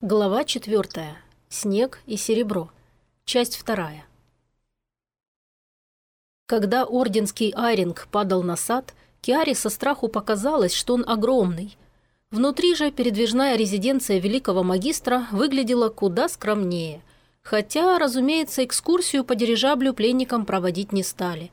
Глава четвертая. Снег и серебро. Часть вторая. Когда орденский айринг падал на сад, Киаре со страху показалось, что он огромный. Внутри же передвижная резиденция великого магистра выглядела куда скромнее. Хотя, разумеется, экскурсию по дирижаблю пленникам проводить не стали.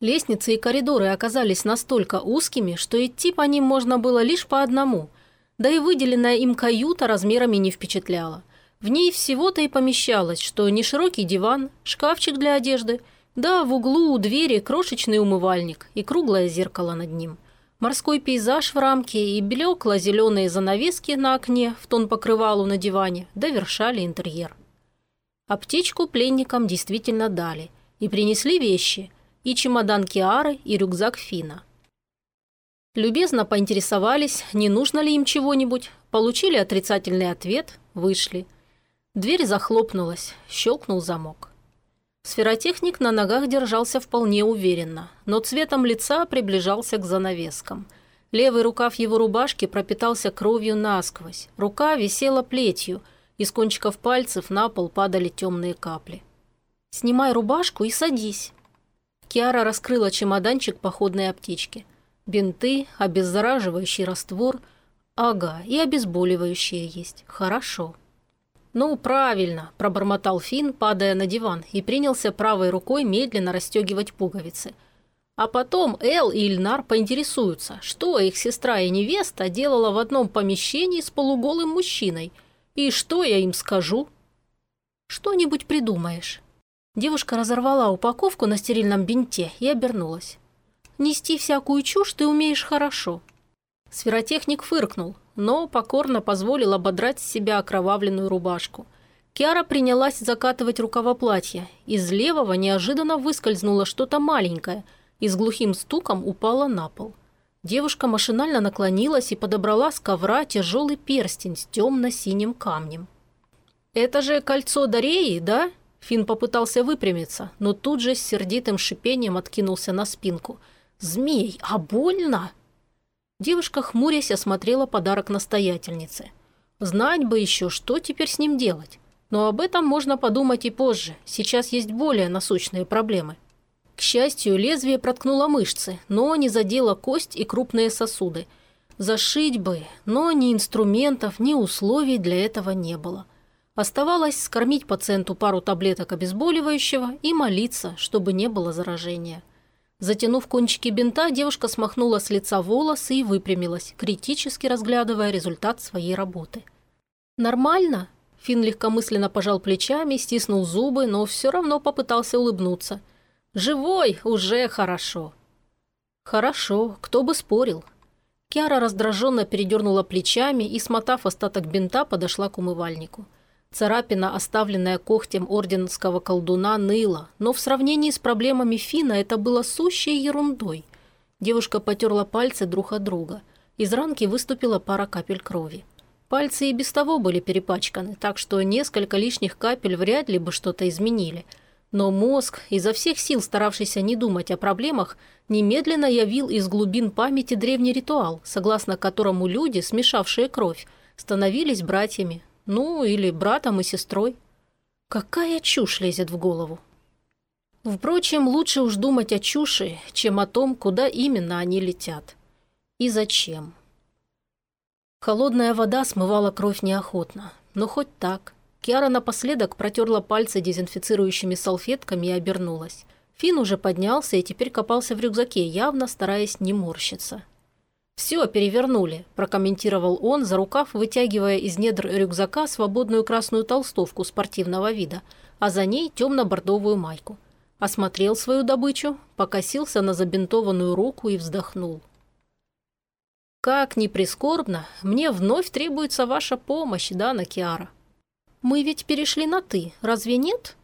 Лестницы и коридоры оказались настолько узкими, что идти по ним можно было лишь по одному – да и выделенная им каюта размерами не впечатляла. В ней всего-то и помещалось, что не широкий диван, шкафчик для одежды, да в углу у двери крошечный умывальник и круглое зеркало над ним. Морской пейзаж в рамке и блекло-зеленые занавески на окне в тон покрывалу на диване довершали интерьер. Аптечку пленникам действительно дали и принесли вещи – и чемодан Киары, и рюкзак Фина. Любезно поинтересовались, не нужно ли им чего-нибудь, получили отрицательный ответ, вышли. Дверь захлопнулась, щелкнул замок. Сферотехник на ногах держался вполне уверенно, но цветом лица приближался к занавескам. Левый рукав его рубашки пропитался кровью насквозь, рука висела плетью, из кончиков пальцев на пол падали темные капли. «Снимай рубашку и садись». Киара раскрыла чемоданчик походной аптечки – Бинты, обеззараживающий раствор. Ага, и обезболивающие есть. Хорошо. «Ну, правильно», – пробормотал Финн, падая на диван, и принялся правой рукой медленно расстегивать пуговицы. А потом Эл и Ильнар поинтересуются, что их сестра и невеста делала в одном помещении с полуголым мужчиной. И что я им скажу? «Что-нибудь придумаешь». Девушка разорвала упаковку на стерильном бинте и обернулась. Нести всякую чушь ты умеешь хорошо». Сферотехник фыркнул, но покорно позволил ободрать с себя окровавленную рубашку. Киара принялась закатывать рукава платья. Из левого неожиданно выскользнуло что-то маленькое и с глухим стуком упало на пол. Девушка машинально наклонилась и подобрала с ковра тяжелый перстень с темно-синим камнем. «Это же кольцо Дареи, да?» Фин попытался выпрямиться, но тут же с сердитым шипением откинулся на спинку – «Змей, а больно?» Девушка, хмурясь, осмотрела подарок настоятельницы. Знать бы еще, что теперь с ним делать. Но об этом можно подумать и позже. Сейчас есть более насущные проблемы. К счастью, лезвие проткнуло мышцы, но не задело кость и крупные сосуды. Зашить бы, но ни инструментов, ни условий для этого не было. Оставалось скормить пациенту пару таблеток обезболивающего и молиться, чтобы не было заражения. Затянув кончики бинта, девушка смахнула с лица волосы и выпрямилась, критически разглядывая результат своей работы. «Нормально?» Финн легкомысленно пожал плечами, стиснул зубы, но все равно попытался улыбнуться. «Живой уже хорошо». «Хорошо, кто бы спорил». Киара раздраженно передернула плечами и, смотав остаток бинта, подошла к умывальнику. Царапина, оставленная когтем орденского колдуна, ныла, но в сравнении с проблемами Фина это было сущей ерундой. Девушка потерла пальцы друг от друга. Из ранки выступила пара капель крови. Пальцы и без того были перепачканы, так что несколько лишних капель вряд ли бы что-то изменили. Но мозг, изо всех сил старавшийся не думать о проблемах, немедленно явил из глубин памяти древний ритуал, согласно которому люди, смешавшие кровь, становились братьями, ну, или братом и сестрой. Какая чушь лезет в голову? Впрочем, лучше уж думать о чуши, чем о том, куда именно они летят. И зачем. Холодная вода смывала кровь неохотно, но хоть так. Киара напоследок протерла пальцы дезинфицирующими салфетками и обернулась. Фин уже поднялся и теперь копался в рюкзаке, явно стараясь не морщиться. «Все перевернули», – прокомментировал он, за рукав вытягивая из недр рюкзака свободную красную толстовку спортивного вида, а за ней темно-бордовую майку. Осмотрел свою добычу, покосился на забинтованную руку и вздохнул. «Как ни прискорбно, мне вновь требуется ваша помощь, Дана Киара». «Мы ведь перешли на «ты», разве нет?»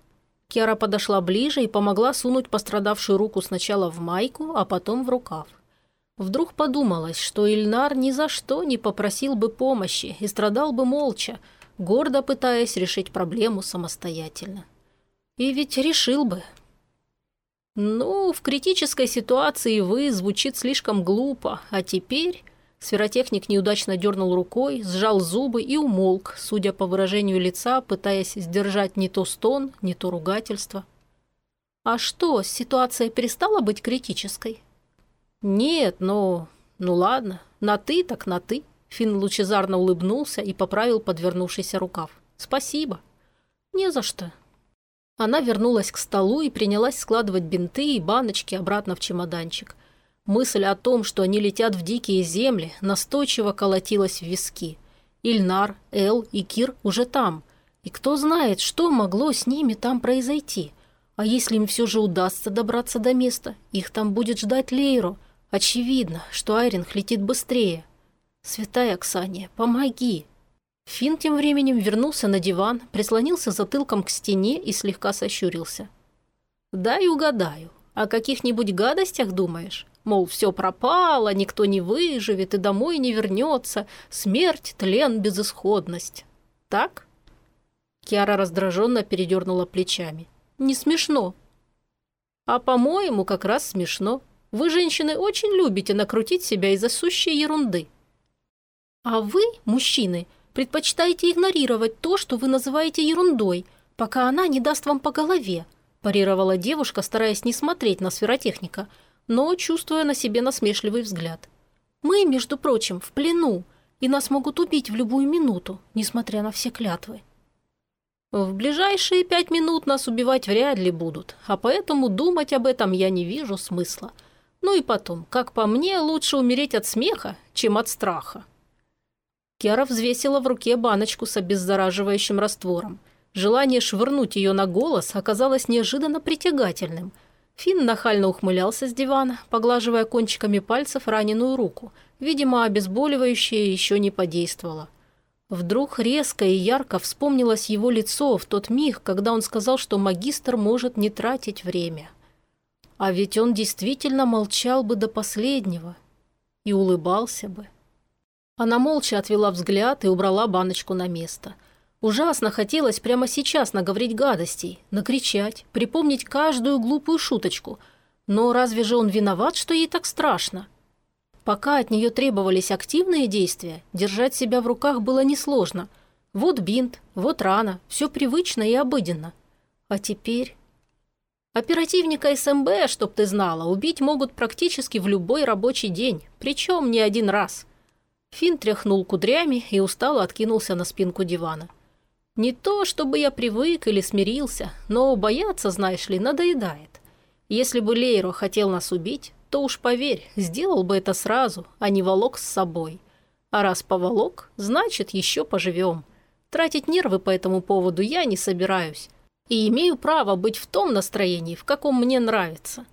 Киара подошла ближе и помогла сунуть пострадавшую руку сначала в майку, а потом в рукав. Вдруг подумалось, что Ильнар ни за что не попросил бы помощи и страдал бы молча, гордо пытаясь решить проблему самостоятельно. И ведь решил бы. Ну, в критической ситуации вы звучит слишком глупо, а теперь Сферотехник неудачно дернул рукой, сжал зубы и умолк, судя по выражению лица, пытаясь сдержать не то стон, не то ругательство. «А что, ситуация перестала быть критической?» «Нет, но... Ну ладно, на «ты» так на «ты». Финн лучезарно улыбнулся и поправил подвернувшийся рукав. «Спасибо». «Не за что». Она вернулась к столу и принялась складывать бинты и баночки обратно в чемоданчик – Мысль о том, что они летят в дикие земли, настойчиво колотилась в виски. Ильнар, Эл и Кир уже там. И кто знает, что могло с ними там произойти. А если им все же удастся добраться до места, их там будет ждать Лейро. Очевидно, что Айринг летит быстрее. «Святая Оксания, помоги!» Финн тем временем вернулся на диван, прислонился затылком к стене и слегка сощурился. «Дай угадаю. О каких-нибудь гадостях думаешь?» Мол, все пропало, никто не выживет и домой не вернется. Смерть, тлен, безысходность. Так? Киара раздраженно передернула плечами. Не смешно. А по-моему, как раз смешно. Вы, женщины, очень любите накрутить себя из-за сущей ерунды. А вы, мужчины, предпочитаете игнорировать то, что вы называете ерундой, пока она не даст вам по голове, парировала девушка, стараясь не смотреть на сферотехника – но чувствуя на себе насмешливый взгляд. «Мы, между прочим, в плену, и нас могут убить в любую минуту, несмотря на все клятвы». «В ближайшие пять минут нас убивать вряд ли будут, а поэтому думать об этом я не вижу смысла. Ну и потом, как по мне, лучше умереть от смеха, чем от страха». Кера взвесила в руке баночку с обеззараживающим раствором. Желание швырнуть ее на голос оказалось неожиданно притягательным – Финн нахально ухмылялся с дивана, поглаживая кончиками пальцев раненую руку. Видимо, обезболивающее еще не подействовало. Вдруг резко и ярко вспомнилось его лицо в тот миг, когда он сказал, что магистр может не тратить время. А ведь он действительно молчал бы до последнего и улыбался бы. Она молча отвела взгляд и убрала баночку на место – Ужасно хотелось прямо сейчас наговорить гадостей, накричать, припомнить каждую глупую шуточку. Но разве же он виноват, что ей так страшно? Пока от нее требовались активные действия, держать себя в руках было несложно. Вот бинт, вот рана, все привычно и обыденно. А теперь... Оперативника СМБ, чтоб ты знала, убить могут практически в любой рабочий день, причем не один раз. Финн тряхнул кудрями и устало откинулся на спинку дивана. Не то, чтобы я привык или смирился, но бояться, знаешь ли, надоедает. Если бы Лейро хотел нас убить, то уж поверь, сделал бы это сразу, а не волок с собой. А раз поволок, значит, еще поживем. Тратить нервы по этому поводу я не собираюсь. И имею право быть в том настроении, в каком мне нравится.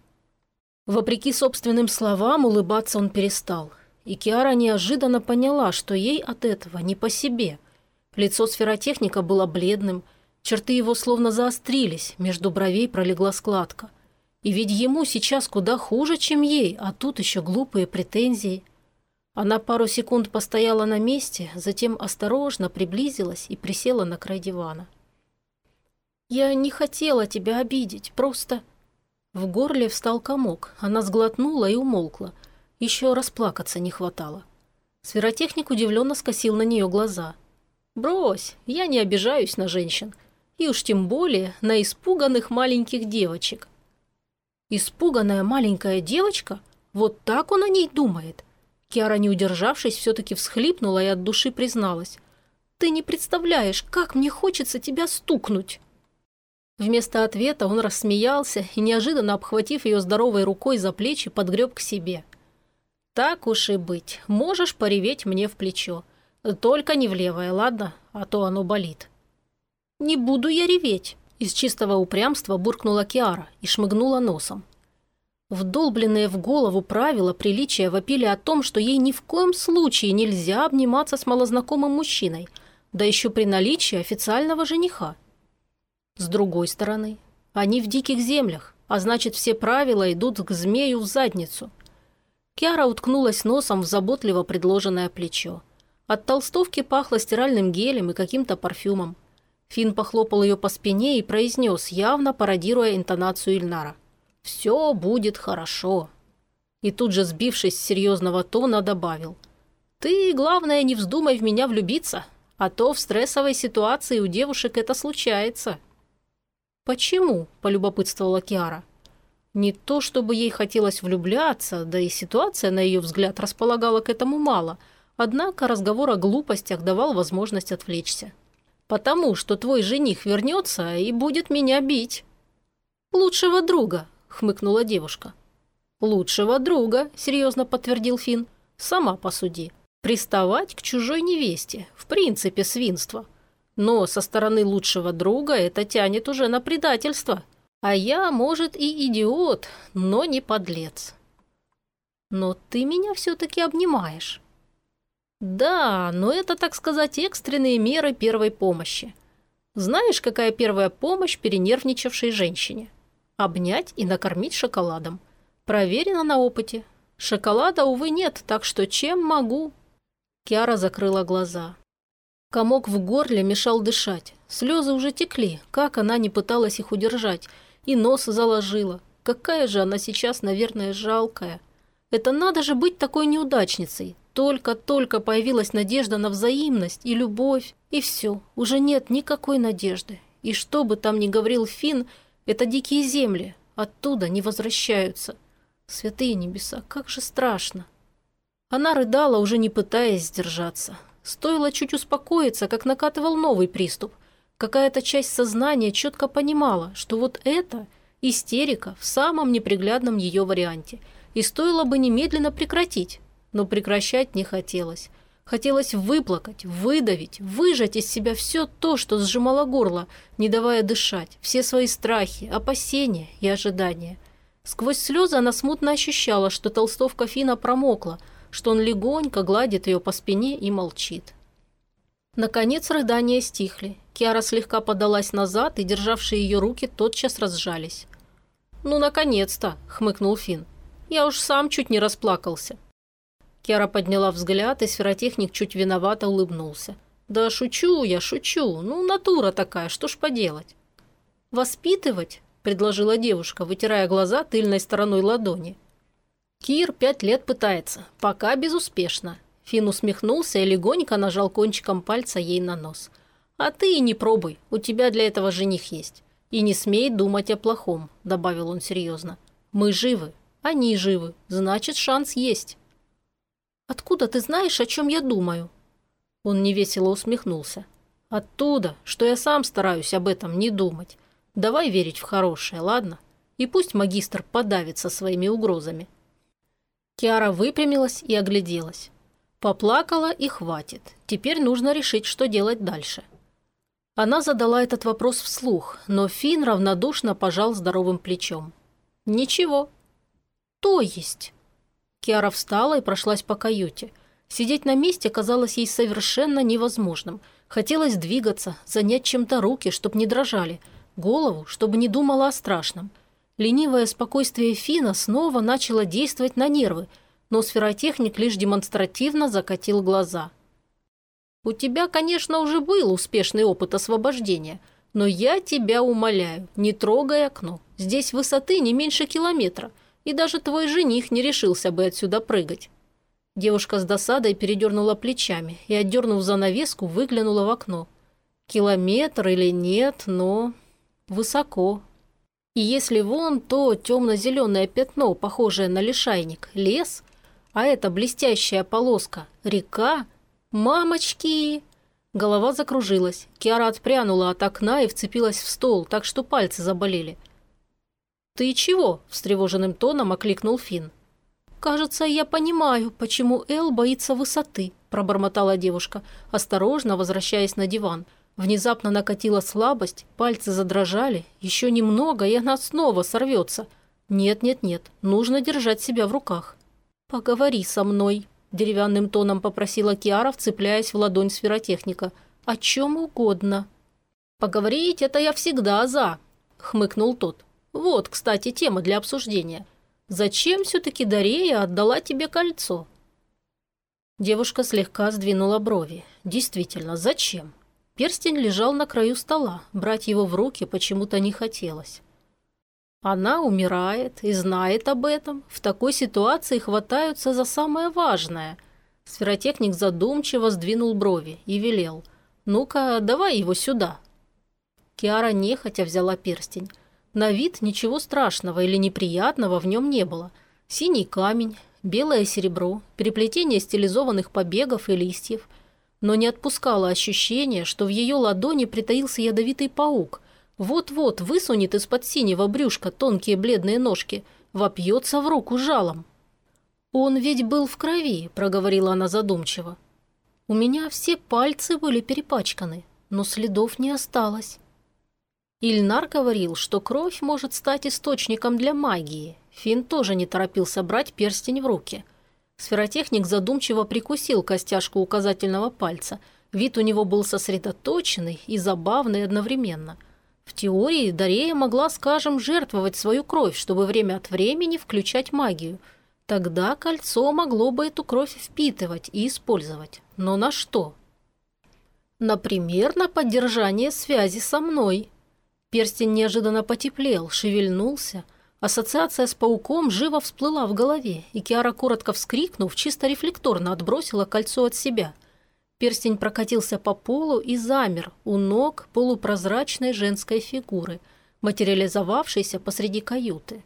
Вопреки собственным словам, улыбаться он перестал. И Киара неожиданно поняла, что ей от этого не по себе – Лицо сферотехника было бледным, черты его словно заострились, между бровей пролегла складка. И ведь ему сейчас куда хуже, чем ей, а тут еще глупые претензии. Она пару секунд постояла на месте, затем осторожно приблизилась и присела на край дивана. «Я не хотела тебя обидеть, просто...» В горле встал комок, она сглотнула и умолкла. Еще расплакаться не хватало. Сферотехник удивленно скосил на нее глаза. Брось, я не обижаюсь на женщин. И уж тем более на испуганных маленьких девочек. Испуганная маленькая девочка? Вот так он о ней думает. Киара, не удержавшись, все-таки всхлипнула и от души призналась. «Ты не представляешь, как мне хочется тебя стукнуть!» Вместо ответа он рассмеялся и, неожиданно обхватив ее здоровой рукой за плечи, подгреб к себе. «Так уж и быть, можешь пореветь мне в плечо. Только не в левое, ладно? А то оно болит. Не буду я реветь. Из чистого упрямства буркнула Киара и шмыгнула носом. Вдолбленные в голову правила приличия вопили о том, что ей ни в коем случае нельзя обниматься с малознакомым мужчиной, да еще при наличии официального жениха. С другой стороны, они в диких землях, а значит, все правила идут к змею в задницу. Киара уткнулась носом в заботливо предложенное плечо. От толстовки пахло стиральным гелем и каким-то парфюмом. Финн похлопал ее по спине и произнес, явно пародируя интонацию Ильнара. «Все будет хорошо». И тут же, сбившись с серьезного тона, добавил. Ты, главное, не вздумай в меня влюбиться, а то в стрессовой ситуации у девушек это случается». «Почему?» – полюбопытствовала Киара. Не то, чтобы ей хотелось влюбляться, да и ситуация, на ее взгляд, располагала к этому мало, однако разговор о глупостях давал возможность отвлечься. «Потому что твой жених вернется и будет меня бить». «Лучшего друга», – хмыкнула девушка. «Лучшего друга», – серьезно подтвердил Финн. «Сама посуди. Приставать к чужой невесте – в принципе свинство. Но со стороны лучшего друга это тянет уже на предательство. А я, может, и идиот, но не подлец. Но ты меня все-таки обнимаешь. Да, но это, так сказать, экстренные меры первой помощи. Знаешь, какая первая помощь перенервничавшей женщине? Обнять и накормить шоколадом. Проверено на опыте. Шоколада, увы, нет, так что чем могу, Киара закрыла глаза. Комок в горле мешал дышать. Слезы уже текли, как она не пыталась их удержать. И нос заложила. Какая же она сейчас, наверное, жалкая. Это надо же быть такой неудачницей. Только-только появилась надежда на взаимность и любовь. И все, уже нет никакой надежды. И что бы там ни говорил Финн, это дикие земли. Оттуда не возвращаются. Святые небеса, как же страшно. Она рыдала, уже не пытаясь сдержаться. Стоило чуть успокоиться, как накатывал новый приступ. Какая-то часть сознания четко понимала, что вот это истерика в самом неприглядном ее варианте. И стоило бы немедленно прекратить. Но прекращать не хотелось. Хотелось выплакать, выдавить, выжать из себя все то, что сжимало горло, не давая дышать, все свои страхи, опасения и ожидания. Сквозь слезы она смутно ощущала, что толстовка Фина промокла – что он легонько гладит ее по спине и молчит. Наконец рыдания стихли. Киара слегка подалась назад, и державшие ее руки тотчас разжались. «Ну, наконец-то!» – хмыкнул Финн. «Я уж сам чуть не расплакался». Киара подняла взгляд, и сферотехник чуть виновато улыбнулся. «Да шучу я, шучу. Ну, натура такая, что ж поделать?» «Воспитывать?» – предложила девушка, вытирая глаза тыльной стороной ладони. Кир пять лет пытается, пока безуспешно. Фин усмехнулся и легонько нажал кончиком пальца ей на нос. «А ты и не пробуй, у тебя для этого жених есть. И не смей думать о плохом», – добавил он серьезно. «Мы живы, они живы, значит, шанс есть». «Откуда ты знаешь, о чем я думаю?» Он невесело усмехнулся. «Оттуда, что я сам стараюсь об этом не думать. Давай верить в хорошее, ладно? И пусть магистр подавится своими угрозами». Киара выпрямилась и огляделась. Поплакала и хватит. Теперь нужно решить, что делать дальше. Она задала этот вопрос вслух, но Финн равнодушно пожал здоровым плечом. «Ничего». «То есть?» Киара встала и прошлась по каюте. Сидеть на месте казалось ей совершенно невозможным. Хотелось двигаться, занять чем-то руки, чтобы не дрожали, голову, чтобы не думала о страшном – Ленивое спокойствие Фина снова начало действовать на нервы, но сферотехник лишь демонстративно закатил глаза. «У тебя, конечно, уже был успешный опыт освобождения, но я тебя умоляю, не трогай окно. Здесь высоты не меньше километра, и даже твой жених не решился бы отсюда прыгать». Девушка с досадой передернула плечами и, отдернув занавеску, выглянула в окно. Километр или нет, но... высоко, и если вон то темно-зеленое пятно, похожее на лишайник, лес, а эта блестящая полоска – река, мамочки! Голова закружилась. Киара отпрянула от окна и вцепилась в стол, так что пальцы заболели. «Ты чего?» – встревоженным тоном окликнул Финн. «Кажется, я понимаю, почему Эл боится высоты», – пробормотала девушка, осторожно возвращаясь на диван – Внезапно накатила слабость, пальцы задрожали. Еще немного, и она снова сорвется. Нет-нет-нет, нужно держать себя в руках. «Поговори со мной», – деревянным тоном попросила Киара, вцепляясь в ладонь сферотехника. «О чем угодно». «Поговорить – это я всегда за», – хмыкнул тот. «Вот, кстати, тема для обсуждения. Зачем все-таки Дарея отдала тебе кольцо?» Девушка слегка сдвинула брови. «Действительно, зачем?» Перстень лежал на краю стола, брать его в руки почему-то не хотелось. Она умирает и знает об этом. В такой ситуации хватаются за самое важное. Сферотехник задумчиво сдвинул брови и велел. «Ну-ка, давай его сюда». Киара нехотя взяла перстень. На вид ничего страшного или неприятного в нем не было. Синий камень, белое серебро, переплетение стилизованных побегов и листьев. Но не отпускало ощущение, что в ее ладони притаился ядовитый паук. Вот-вот высунет из-под синего брюшка тонкие бледные ножки, вопьется в руку жалом. «Он ведь был в крови», – проговорила она задумчиво. «У меня все пальцы были перепачканы, но следов не осталось». Ильнар говорил, что кровь может стать источником для магии. Финн тоже не торопился брать перстень в руки. Сферотехник задумчиво прикусил костяшку указательного пальца. Вид у него был сосредоточенный и забавный одновременно. В теории Дарея могла, скажем, жертвовать свою кровь, чтобы время от времени включать магию – Тогда кольцо могло бы эту кровь впитывать и использовать. Но на что? Например, на поддержание связи со мной. Перстень неожиданно потеплел, шевельнулся. Ассоциация с пауком живо всплыла в голове, и Киара, коротко вскрикнув, чисто рефлекторно отбросила кольцо от себя. Перстень прокатился по полу и замер у ног полупрозрачной женской фигуры, материализовавшейся посреди каюты.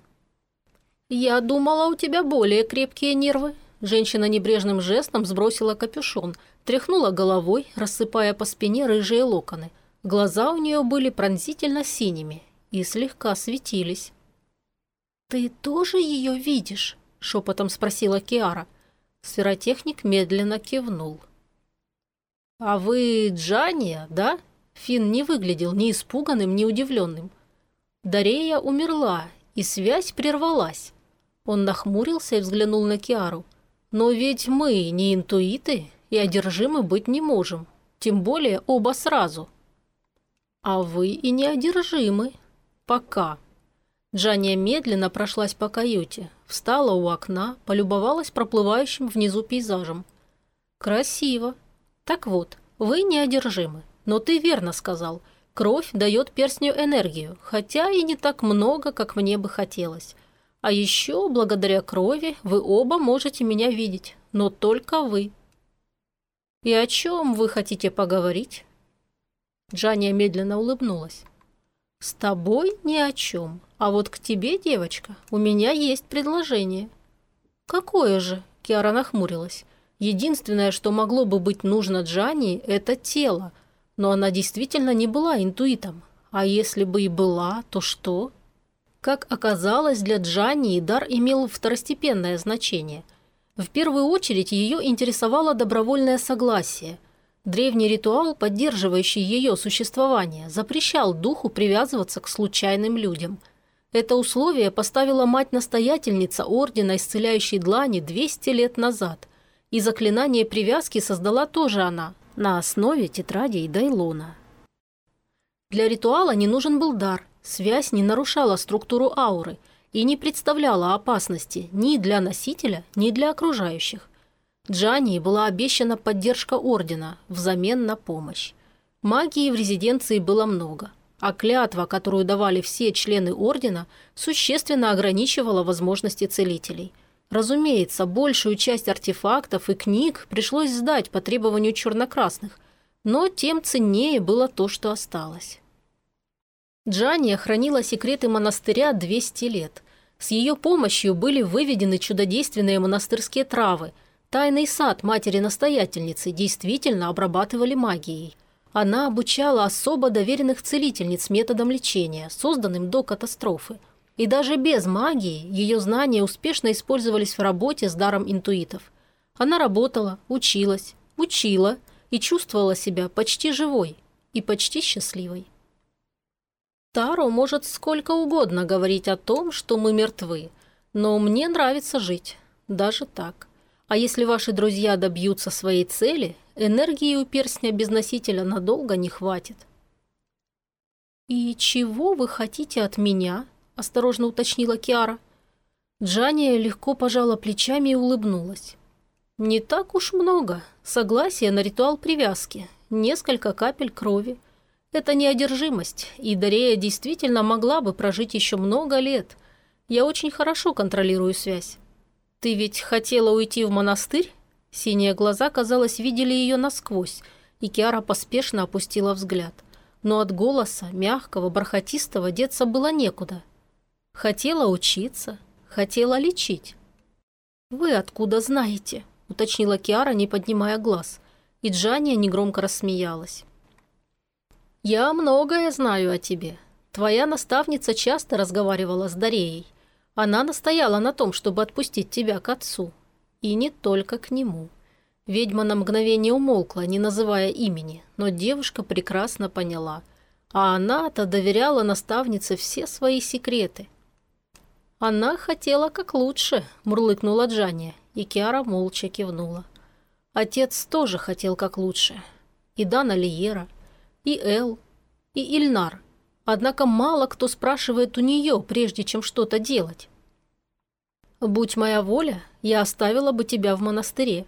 «Я думала, у тебя более крепкие нервы». Женщина небрежным жестом сбросила капюшон, тряхнула головой, рассыпая по спине рыжие локоны. Глаза у нее были пронзительно синими и слегка светились. «Ты тоже ее видишь?» – шепотом спросила Киара. Сферотехник медленно кивнул. «А вы Джания, да?» Финн не выглядел ни испуганным, ни удивленным. Дарея умерла, и связь прервалась. Он нахмурился и взглянул на Киару. «Но ведь мы не интуиты и одержимы быть не можем. Тем более оба сразу». «А вы и не одержимы. Пока». Джания медленно прошлась по каюте, встала у окна, полюбовалась проплывающим внизу пейзажем. «Красиво. Так вот, вы неодержимы. Но ты верно сказал. Кровь дает перстню энергию, хотя и не так много, как мне бы хотелось. А еще, благодаря крови, вы оба можете меня видеть, но только вы. И о чем вы хотите поговорить? Джания медленно улыбнулась. С тобой ни о чем, а вот к тебе, девочка, у меня есть предложение. Какое же? Киара нахмурилась. Единственное, что могло бы быть нужно Джании, это тело, но она действительно не была интуитом. А если бы и была, то что? Как оказалось, для Джанни дар имел второстепенное значение. В первую очередь ее интересовало добровольное согласие. Древний ритуал, поддерживающий ее существование, запрещал духу привязываться к случайным людям. Это условие поставила мать-настоятельница Ордена Исцеляющей Длани 200 лет назад. И заклинание привязки создала тоже она, на основе тетрадей Дайлона. Для ритуала не нужен был дар – Связь не нарушала структуру ауры и не представляла опасности ни для носителя, ни для окружающих. Джании была обещана поддержка Ордена взамен на помощь. Магии в резиденции было много, а клятва, которую давали все члены Ордена, существенно ограничивала возможности целителей. Разумеется, большую часть артефактов и книг пришлось сдать по требованию чернокрасных, но тем ценнее было то, что осталось. Джания хранила секреты монастыря 200 лет. С ее помощью были выведены чудодейственные монастырские травы. Тайный сад матери-настоятельницы действительно обрабатывали магией. Она обучала особо доверенных целительниц методом лечения, созданным до катастрофы. И даже без магии ее знания успешно использовались в работе с даром интуитов. Она работала, училась, учила и чувствовала себя почти живой и почти счастливой. Таро может сколько угодно говорить о том, что мы мертвы, но мне нравится жить, даже так. А если ваши друзья добьются своей цели, энергии у перстня без носителя надолго не хватит. «И чего вы хотите от меня?» – осторожно уточнила Киара. Джания легко пожала плечами и улыбнулась. «Не так уж много. Согласие на ритуал привязки. Несколько капель крови. Это неодержимость, и Дарея действительно могла бы прожить еще много лет. Я очень хорошо контролирую связь. Ты ведь хотела уйти в монастырь? Синие глаза, казалось, видели ее насквозь, и Киара поспешно опустила взгляд. Но от голоса, мягкого, бархатистого, деться было некуда. Хотела учиться, хотела лечить. «Вы откуда знаете?» – уточнила Киара, не поднимая глаз. И Джания негромко рассмеялась. «Я многое знаю о тебе. Твоя наставница часто разговаривала с Дареей. Она настояла на том, чтобы отпустить тебя к отцу. И не только к нему». Ведьма на мгновение умолкла, не называя имени, но девушка прекрасно поняла. А она-то доверяла наставнице все свои секреты. «Она хотела как лучше», – мурлыкнула Джания, и Киара молча кивнула. Отец тоже хотел как лучше. И Дана Лиера, и Эл, и Ильнар. Однако мало кто спрашивает у нее, прежде чем что-то делать. «Будь моя воля, я оставила бы тебя в монастыре.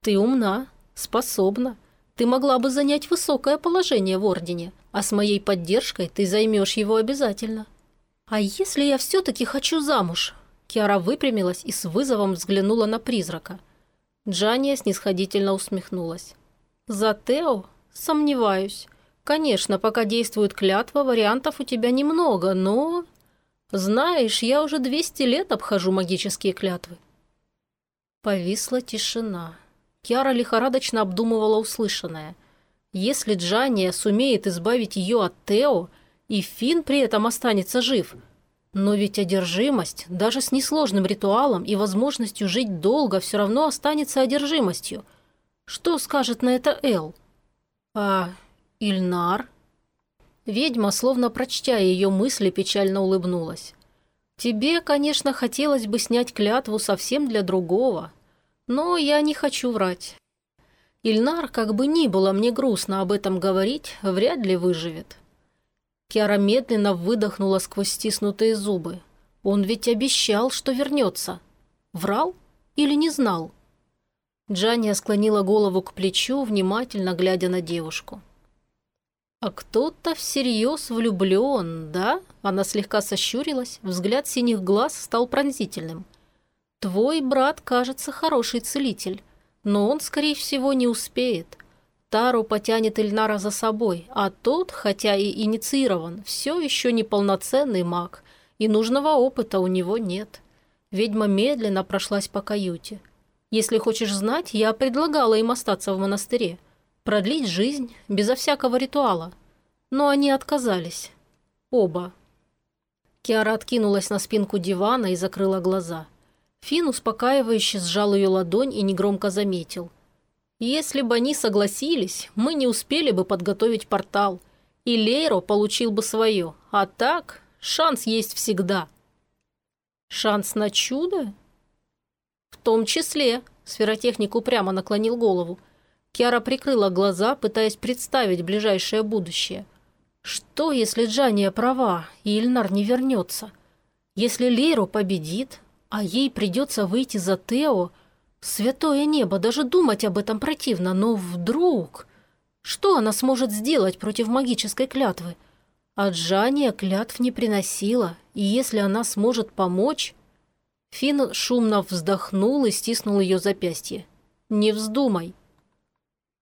Ты умна, способна. Ты могла бы занять высокое положение в Ордене, а с моей поддержкой ты займешь его обязательно. А если я все-таки хочу замуж?» Киара выпрямилась и с вызовом взглянула на призрака. Джания снисходительно усмехнулась. «За Тео? Сомневаюсь. Конечно, пока действует клятва, вариантов у тебя немного, но...» «Знаешь, я уже 200 лет обхожу магические клятвы». Повисла тишина. Киара лихорадочно обдумывала услышанное. Если Джания сумеет избавить ее от Тео, и Финн при этом останется жив. Но ведь одержимость, даже с несложным ритуалом и возможностью жить долго, все равно останется одержимостью. Что скажет на это Эл? А Ильнар? Ведьма, словно прочтя ее мысли, печально улыбнулась. «Тебе, конечно, хотелось бы снять клятву совсем для другого, но я не хочу врать. Ильнар, как бы ни было мне грустно об этом говорить, вряд ли выживет. Киара медленно выдохнула сквозь стиснутые зубы. Он ведь обещал, что вернется. Врал или не знал? Джания склонила голову к плечу, внимательно глядя на девушку. «А кто-то всерьез влюблен, да?» Она слегка сощурилась, взгляд синих глаз стал пронзительным. Твой брат, кажется, хороший целитель, но он, скорее всего, не успеет. Тару потянет Ильнара за собой, а тот, хотя и инициирован, все еще неполноценный маг, и нужного опыта у него нет. Ведьма медленно прошлась по каюте. Если хочешь знать, я предлагала им остаться в монастыре. Продлить жизнь, безо всякого ритуала. Но они отказались. Оба. Киара откинулась на спинку дивана и закрыла глаза. Фин успокаивающе сжал ее ладонь и негромко заметил. «Если бы они согласились, мы не успели бы подготовить портал, и Лейро получил бы свое, а так шанс есть всегда». «Шанс на чудо?» «В том числе», – сферотехник упрямо наклонил голову. Киара прикрыла глаза, пытаясь представить ближайшее будущее. Что, если Джания права, и Ильнар не вернется? Если Лейро победит, а ей придется выйти за Тео. Святое небо, даже думать об этом противно, но вдруг... Что она сможет сделать против магической клятвы? А Джания клятв не приносила, и если она сможет помочь... Финн шумно вздохнул и стиснул ее запястье. «Не вздумай».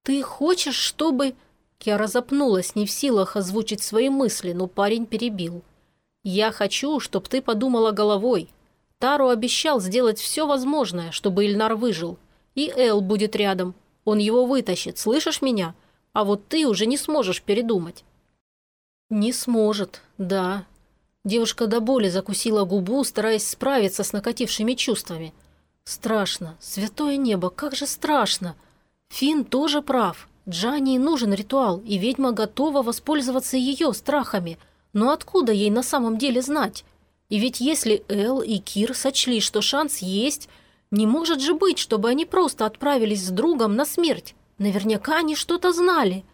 «Ты хочешь, чтобы...» Киара запнулась, не в силах озвучить свои мысли, но парень перебил. «Я хочу, чтобы ты подумала головой. Тару обещал сделать все возможное, чтобы Ильнар выжил. И Эл будет рядом. Он его вытащит, слышишь меня? А вот ты уже не сможешь передумать». «Не сможет, да». Девушка до боли закусила губу, стараясь справиться с накатившими чувствами. «Страшно. Святое небо, как же страшно!» Фин тоже прав. Джанни нужен ритуал, и ведьма готова воспользоваться ее страхами. Но откуда ей на самом деле знать? И ведь если Эл и Кир сочли, что шанс есть, не может же быть, чтобы они просто отправились с другом на смерть. Наверняка они что-то знали.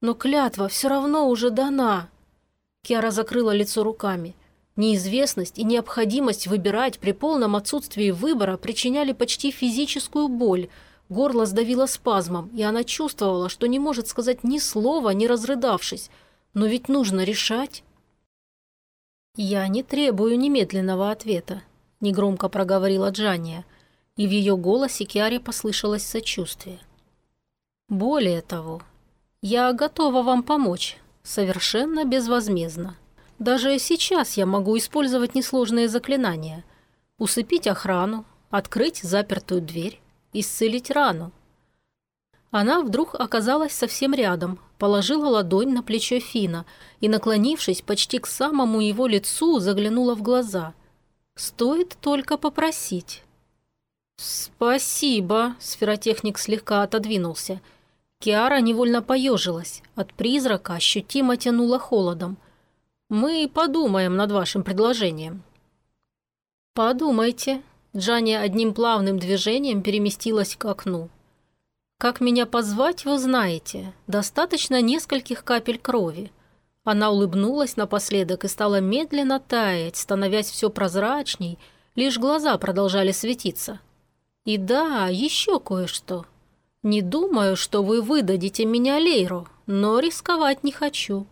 Но клятва все равно уже дана. Киара закрыла лицо руками. Неизвестность и необходимость выбирать при полном отсутствии выбора причиняли почти физическую боль. Горло сдавило спазмом, и она чувствовала, что не может сказать ни слова, не разрыдавшись. Но ведь нужно решать. «Я не требую немедленного ответа», – негромко проговорила Джания. И в ее голосе Киаре послышалось сочувствие. «Более того, я готова вам помочь, совершенно безвозмездно. Даже сейчас я могу использовать несложные заклинания. Усыпить охрану, открыть запертую дверь, исцелить рану. Она вдруг оказалась совсем рядом, положила ладонь на плечо Фина и, наклонившись почти к самому его лицу, заглянула в глаза. «Стоит только попросить». «Спасибо», – сферотехник слегка отодвинулся. Киара невольно поежилась. От призрака ощутимо тянуло холодом. «Мы подумаем над вашим предложением». «Подумайте». Джанни одним плавным движением переместилась к окну. «Как меня позвать, вы знаете. Достаточно нескольких капель крови». Она улыбнулась напоследок и стала медленно таять, становясь все прозрачней, лишь глаза продолжали светиться. «И да, еще кое-что. Не думаю, что вы выдадите меня Лейру, но рисковать не хочу.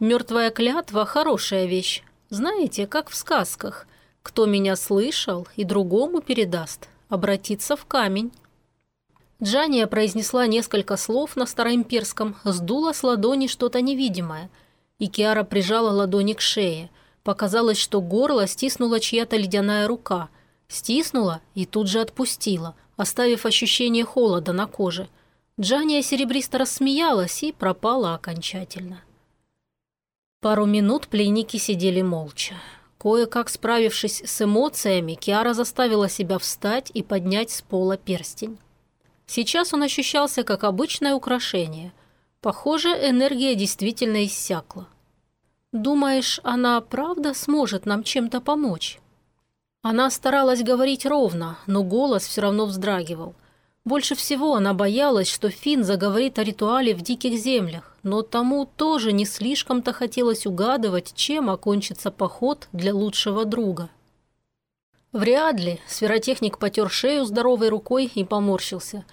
Мертвая клятва – хорошая вещь. Знаете, как в сказках. Кто меня слышал и другому передаст, обратиться в камень». Джания произнесла несколько слов на староимперском, сдула с ладони что-то невидимое. И Киара прижала ладони к шее. Показалось, что горло стиснула чья-то ледяная рука. Стиснула и тут же отпустила, оставив ощущение холода на коже. Джания серебристо рассмеялась и пропала окончательно. Пару минут пленники сидели молча. Кое-как справившись с эмоциями, Киара заставила себя встать и поднять с пола перстень. Сейчас он ощущался как обычное украшение. Похоже, энергия действительно иссякла. «Думаешь, она правда сможет нам чем-то помочь?» Она старалась говорить ровно, но голос все равно вздрагивал. Больше всего она боялась, что Финн заговорит о ритуале в диких землях, но тому тоже не слишком-то хотелось угадывать, чем окончится поход для лучшего друга. Вряд ли. Сферотехник потер шею здоровой рукой и поморщился.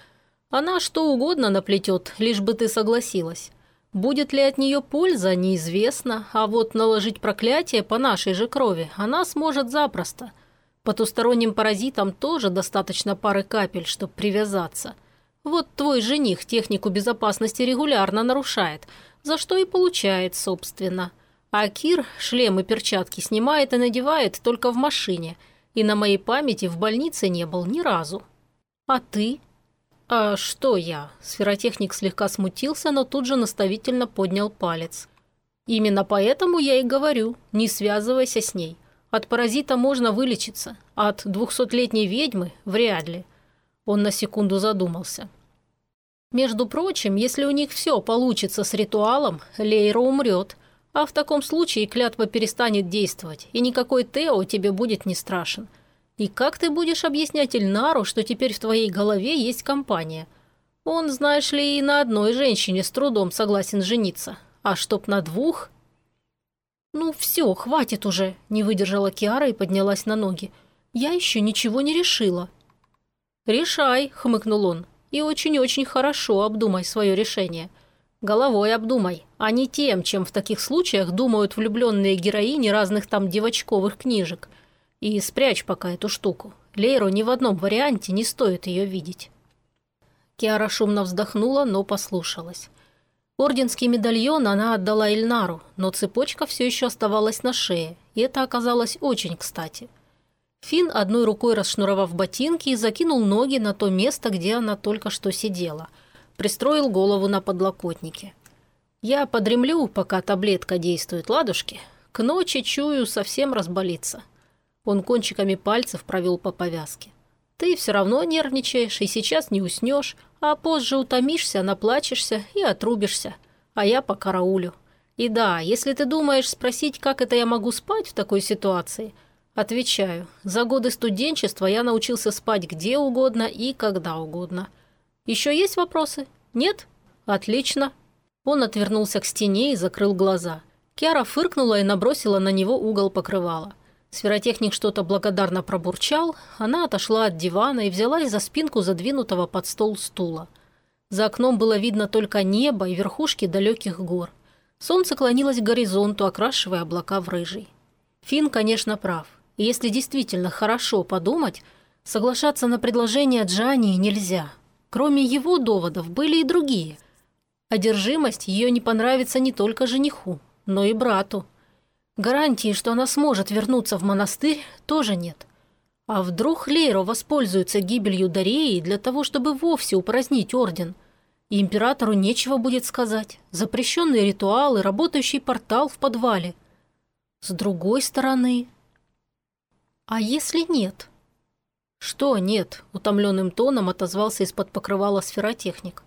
Она что угодно наплетет, лишь бы ты согласилась. Будет ли от нее польза, неизвестно, а вот наложить проклятие по нашей же крови она сможет запросто. Потусторонним паразитам тоже достаточно пары капель, чтобы привязаться. Вот твой жених технику безопасности регулярно нарушает, за что и получает, собственно. А Кир шлем и перчатки снимает и надевает только в машине – и на моей памяти в больнице не был ни разу. А ты? А что я? Сферотехник слегка смутился, но тут же наставительно поднял палец. Именно поэтому я и говорю, не связывайся с ней. От паразита можно вылечиться, от двухсотлетней ведьмы вряд ли. Он на секунду задумался. Между прочим, если у них все получится с ритуалом, Лейра умрет – а в таком случае клятва перестанет действовать, и никакой Тео тебе будет не страшен. И как ты будешь объяснять Ильнару, что теперь в твоей голове есть компания? Он, знаешь ли, и на одной женщине с трудом согласен жениться. А чтоб на двух... «Ну все, хватит уже», – не выдержала Киара и поднялась на ноги. «Я еще ничего не решила». «Решай», – хмыкнул он, – «и очень-очень хорошо обдумай свое решение». Головой обдумай, а не тем, чем в таких случаях думают влюбленные героини разных там девочковых книжек. И спрячь пока эту штуку. Лейру ни в одном варианте не стоит ее видеть. Киара шумно вздохнула, но послушалась. Орденский медальон она отдала Ильнару, но цепочка все еще оставалась на шее, и это оказалось очень кстати. Фин одной рукой расшнуровав ботинки, закинул ноги на то место, где она только что сидела – пристроил голову на подлокотнике. «Я подремлю, пока таблетка действует, ладушки. К ночи, чую, совсем разболится». Он кончиками пальцев провел по повязке. «Ты все равно нервничаешь и сейчас не уснешь, а позже утомишься, наплачешься и отрубишься. А я по караулю. И да, если ты думаешь спросить, как это я могу спать в такой ситуации, отвечаю, за годы студенчества я научился спать где угодно и когда угодно». Еще есть вопросы? Нет? Отлично. Он отвернулся к стене и закрыл глаза. Киара фыркнула и набросила на него угол покрывала. Сферотехник что-то благодарно пробурчал, она отошла от дивана и взялась за спинку задвинутого под стол стула. За окном было видно только небо и верхушки далеких гор. Солнце клонилось к горизонту, окрашивая облака в рыжий. Фин, конечно, прав. Если действительно хорошо подумать, Соглашаться на предложение Джани нельзя. Кроме его доводов были и другие. Одержимость ее не понравится не только жениху, но и брату. Гарантии, что она сможет вернуться в монастырь, тоже нет. А вдруг Лейро воспользуется гибелью Дареи для того, чтобы вовсе упразднить орден? И императору нечего будет сказать. Запрещенные ритуалы, работающий портал в подвале. С другой стороны... А если нет? Что нет? Утомленным тоном отозвался из-под покрывала сферотехник.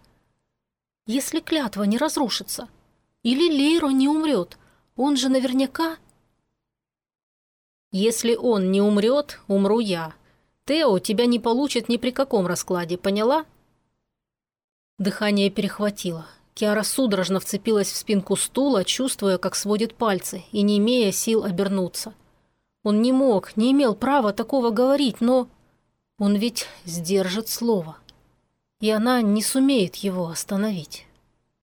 Если клятва не разрушится? Или Лейро не умрет? Он же наверняка если он не умрет, умру я. Тео тебя не получит ни при каком раскладе, поняла?» Дыхание перехватило. Киара судорожно вцепилась в спинку стула, чувствуя, как сводит пальцы, и не имея сил обернуться. Он не мог, не имел права такого говорить, но... Он ведь сдержит слово. И она не сумеет его остановить.